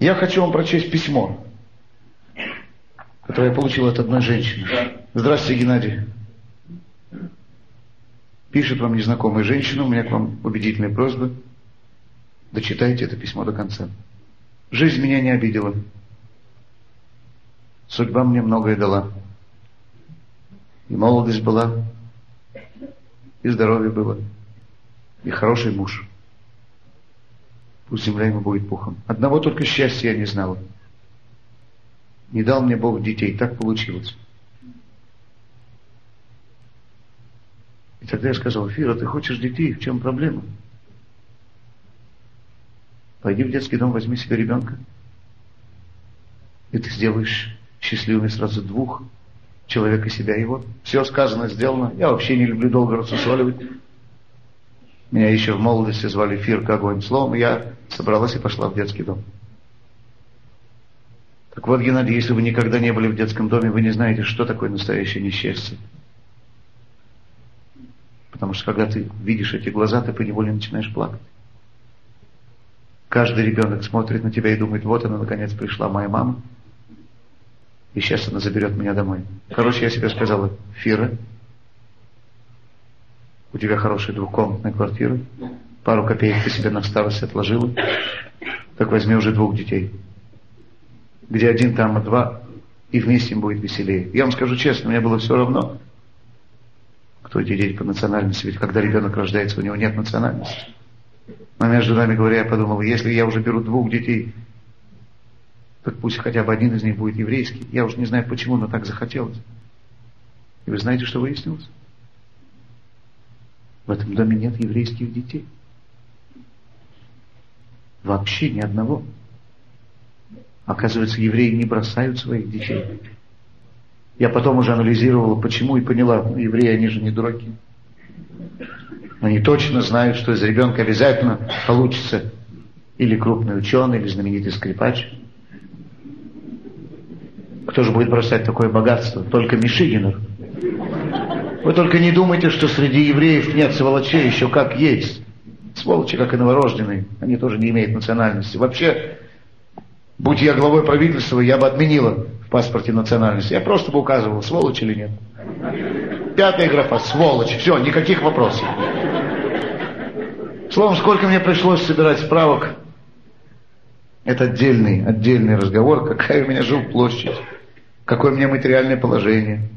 Я хочу вам прочесть письмо, которое я получил от одной женщины. Здравствуйте, Геннадий. Пишет вам незнакомая женщина, у меня к вам убедительная просьба. Дочитайте это письмо до конца. Жизнь меня не обидела. Судьба мне многое дала. И молодость была, и здоровье было, и хороший муж. Пусть земля ему будет пухом. Одного только счастья я не знала. Не дал мне Бог детей, так получилось. И тогда я сказал, Фира, ты хочешь детей, в чем проблема? Пойди в детский дом, возьми себе ребенка. И ты сделаешь счастливыми сразу двух, человека себя и вот. Все сказано, сделано. Я вообще не люблю долго рассусоливать. Меня еще в молодости звали Фирка Огонь. Словом, я собралась и пошла в детский дом. Так вот, Геннадий, если вы никогда не были в детском доме, вы не знаете, что такое настоящее несчастье. Потому что когда ты видишь эти глаза, ты поневоле начинаешь плакать. Каждый ребенок смотрит на тебя и думает, вот она наконец пришла, моя мама. И сейчас она заберет меня домой. Короче, я себе сказала, Фира, у тебя хорошая двухкомнатная квартира, пару копеек ты себе на старость отложила, так возьми уже двух детей. Где один, там а два, и вместе им будет веселее. Я вам скажу честно, мне было все равно, кто эти дети по национальности, ведь когда ребенок рождается, у него нет национальности. Но между нами говоря, я подумал, если я уже беру двух детей, так пусть хотя бы один из них будет еврейский. Я уже не знаю почему, но так захотелось. И вы знаете, что выяснилось? В этом доме нет еврейских детей. Вообще ни одного. Оказывается, евреи не бросают своих детей. Я потом уже анализировала, почему, и поняла, ну, евреи, они же не дураки. Они точно знают, что из ребенка обязательно получится или крупный ученый, или знаменитый скрипач. Кто же будет бросать такое богатство? Только Мишигинов. Вы только не думайте, что среди евреев нет сволочей, еще как есть. Сволочи, как и новорожденные, они тоже не имеют национальности. Вообще, будь я главой правительства, я бы отменила в паспорте национальность. Я просто бы указывал, сволочь или нет. Пятая графа, сволочь. Все, никаких вопросов. Словом, сколько мне пришлось собирать справок, это отдельный, отдельный разговор, какая у меня жилплощадь, какое у меня материальное положение,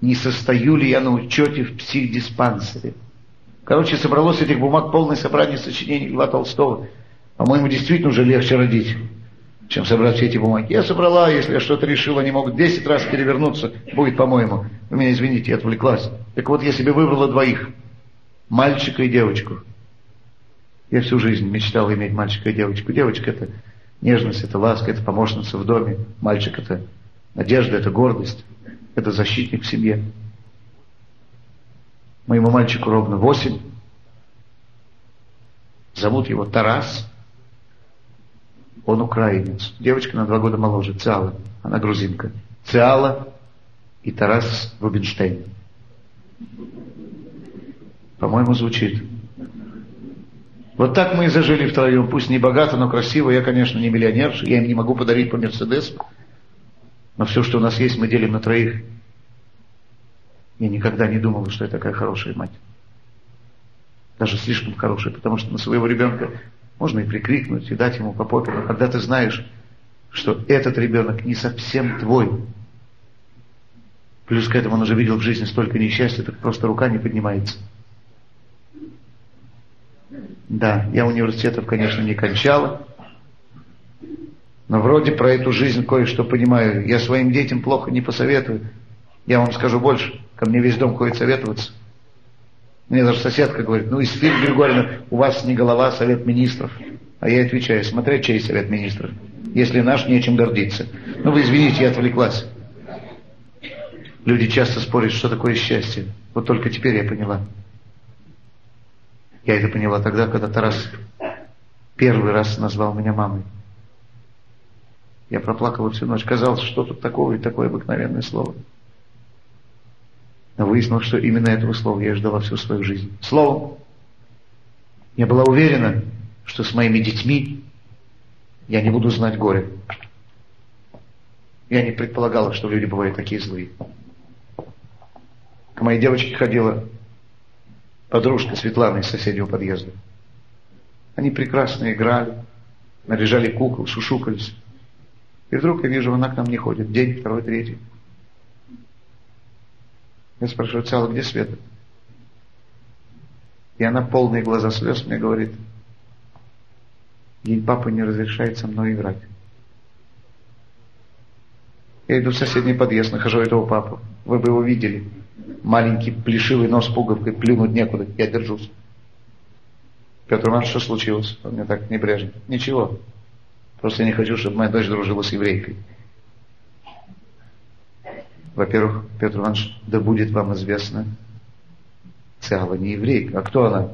не состою ли я на учете в психдиспансере. Короче, собралось этих бумаг полное собрание сочинений Льва Толстого. По-моему, действительно уже легче родить чем собрать все эти бумаги. Я собрала, если я что-то решила, они могут 10 раз перевернуться, будет, по-моему. Вы меня извините, я отвлеклась. Так вот, я себе выбрала двоих. Мальчика и девочку. Я всю жизнь мечтала иметь мальчика и девочку. Девочка это нежность, это ласка, это помощница в доме. Мальчик это надежда, это гордость, это защитник в семье. Моему мальчику ровно восемь. Зовут его Тарас. Он украинец. Девочка на два года моложе, Циала. Она грузинка. Циала и Тарас Рубинштейн. По-моему, звучит. Вот так мы и зажили втроем. Пусть не богато, но красиво. Я, конечно, не миллионер. Я им не могу подарить по Мерседесу. Но все, что у нас есть, мы делим на троих. Я никогда не думал, что я такая хорошая мать. Даже слишком хорошая, потому что на своего ребенка можно и прикрикнуть, и дать ему по попе, но когда ты знаешь, что этот ребенок не совсем твой, плюс к этому он уже видел в жизни столько несчастья, так просто рука не поднимается. Да, я университетов, конечно, не кончала, но вроде про эту жизнь кое-что понимаю. Я своим детям плохо не посоветую. Я вам скажу больше, ко мне весь дом ходит советоваться. Мне даже соседка говорит, ну, Исфирь Григорьевна, у вас не голова, совет министров. А я отвечаю, смотря чей совет министров. Если наш, нечем гордиться. Ну, вы извините, я отвлеклась. Люди часто спорят, что такое счастье. Вот только теперь я поняла. Я это поняла тогда, когда Тарас первый раз назвал меня мамой. Я проплакала всю ночь. Казалось, что тут такого и такое обыкновенное слово. Но выяснилось, что именно этого слова я ждала всю свою жизнь. Словом, я была уверена, что с моими детьми Я не буду знать горе. Я не предполагала, что люди бывают такие злые. К моей девочке ходила подружка Светлана из соседнего подъезда. Они прекрасно играли, наряжали кукол, шушукались. И вдруг я вижу, она к нам не ходит. День, второй, третий. Я спрашиваю, Цала, где Света? И она полные глаза слез мне говорит, ей папа не разрешает со мной играть. Я иду в соседний подъезд, нахожу этого папу. Вы бы его видели. Маленький плешивый нос пуговкой, плюнуть некуда, я держусь. Петр Иванович, что случилось? Он мне так небрежно. Ничего. Просто я не хочу, чтобы моя дочь дружила с еврейкой. Во-первых, Петр Иванович, да будет вам известно, Циала не еврейка. А кто она?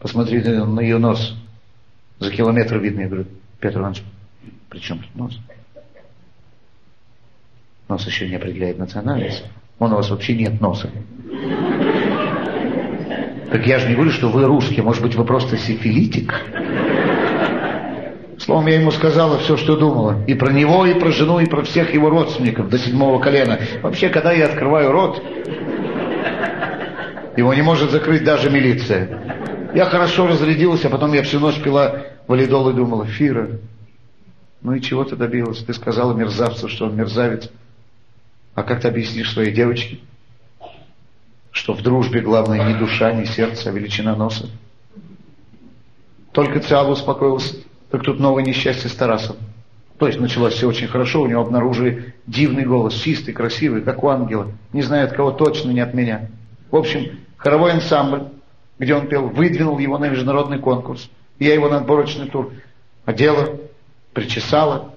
Посмотрите на ее нос. За километр видно. Я говорю, Петр Иванович, при чем тут нос? Нос еще не определяет национальность. Он у вас вообще нет носа. Так я же не говорю, что вы русский. Может быть, вы просто сифилитик? Словом, я ему сказала все, что думала. И про него, и про жену, и про всех его родственников до седьмого колена. Вообще, когда я открываю рот, его не может закрыть даже милиция. Я хорошо разрядилась, а потом я всю ночь пила валидол и думала, Фира, ну и чего ты добилась? Ты сказала мерзавцу, что он мерзавец. А как ты объяснишь своей девочке, что в дружбе главное не душа, не сердце, а величина носа? Только Циал успокоился, так тут новое несчастье с Тарасом. То есть началось все очень хорошо, у него обнаружили дивный голос, чистый, красивый, как у ангела. Не знаю от кого точно, не от меня. В общем, хоровой ансамбль, где он пел, выдвинул его на международный конкурс. Я его на отборочный тур одела, причесала.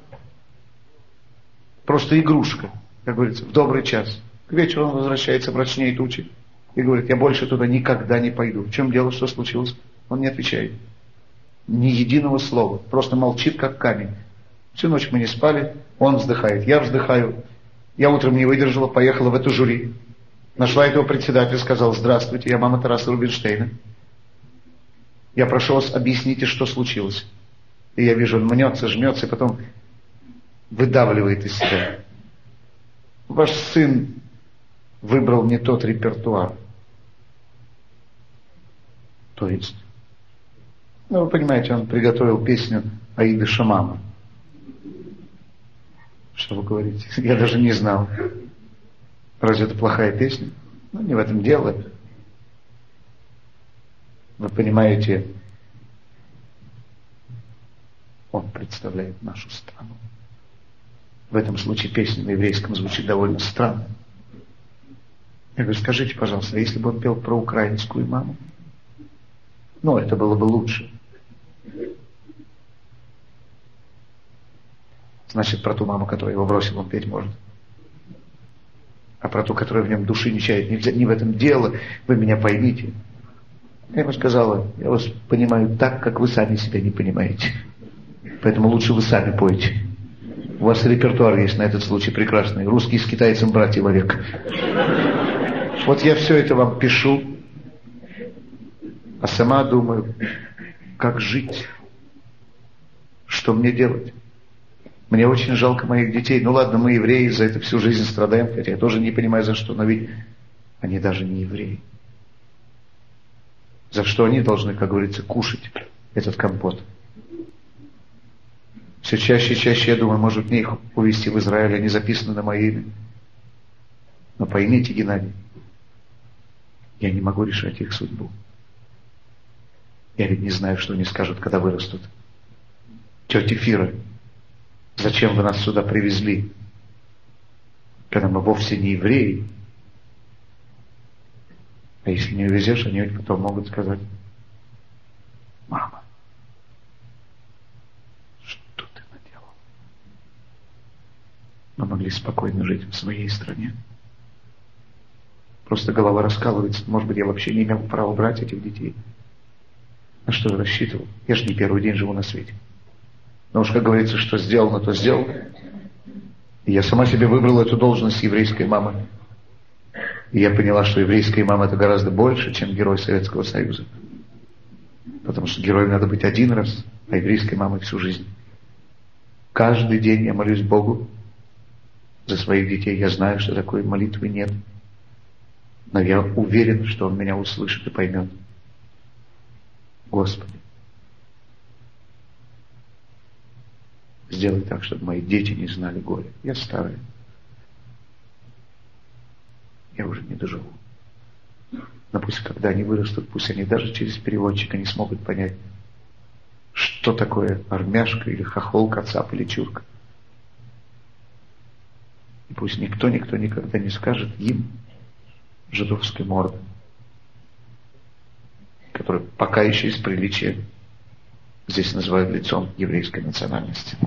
Просто игрушка как говорится, в добрый час. К вечеру он возвращается мрачнее тучи и говорит, я больше туда никогда не пойду. В чем дело, что случилось? Он не отвечает. Ни единого слова. Просто молчит, как камень. Всю ночь мы не спали, он вздыхает, я вздыхаю. Я утром не выдержала, поехала в эту жюри. Нашла этого председателя, сказала, здравствуйте, я мама Тараса Рубинштейна. Я прошу вас, объясните, что случилось. И я вижу, он мнется, жмется, и потом выдавливает из себя ваш сын выбрал не тот репертуар. То есть, ну вы понимаете, он приготовил песню Аиды Шамама. Что вы говорите? Я даже не знал. Разве это плохая песня? Ну, не в этом дело. Вы понимаете, он представляет нашу страну. В этом случае песня на еврейском звучит довольно странно. Я говорю, скажите, пожалуйста, если бы он пел про украинскую маму, ну, это было бы лучше. Значит, про ту маму, которая его бросила, он петь может. А про ту, которая в нем души не чает, не, не в этом дело, вы меня поймите. Я ему сказала, я вас понимаю так, как вы сами себя не понимаете. Поэтому лучше вы сами поете. У вас репертуар есть на этот случай прекрасный. Русский с китайцем братья вовек. Вот я все это вам пишу, а сама думаю, как жить, что мне делать. Мне очень жалко моих детей. Ну ладно, мы евреи, за это всю жизнь страдаем, хотя я тоже не понимаю за что, но ведь они даже не евреи. За что они должны, как говорится, кушать этот компот? Все чаще и чаще я думаю, может мне их увезти в Израиль, они записаны на мое имя. Но поймите, Геннадий, я не могу решать их судьбу. Я ведь не знаю, что они скажут, когда вырастут. Тетя Фира, зачем вы нас сюда привезли, когда мы вовсе не евреи? А если не увезешь, они ведь потом могут сказать, мама, мы могли спокойно жить в своей стране. Просто голова раскалывается. Может быть, я вообще не имел права брать этих детей. На что я рассчитывал? Я же не первый день живу на свете. Но уж, как говорится, что сделано, то сделано. И я сама себе выбрала эту должность еврейской мамы. И я поняла, что еврейская мама это гораздо больше, чем герой Советского Союза. Потому что героем надо быть один раз – а еврейской мамой всю жизнь. Каждый день я молюсь Богу за своих детей. Я знаю, что такой молитвы нет. Но я уверен, что Он меня услышит и поймет. Господи, сделай так, чтобы мои дети не знали горя. Я старый. Я уже не доживу. Но пусть, когда они вырастут, пусть они даже через переводчика не смогут понять, что такое армяшка или хохол, кацап или чурка. И пусть никто, никто никогда не скажет им жидовской морды, который пока еще из приличия здесь называют лицом еврейской национальности.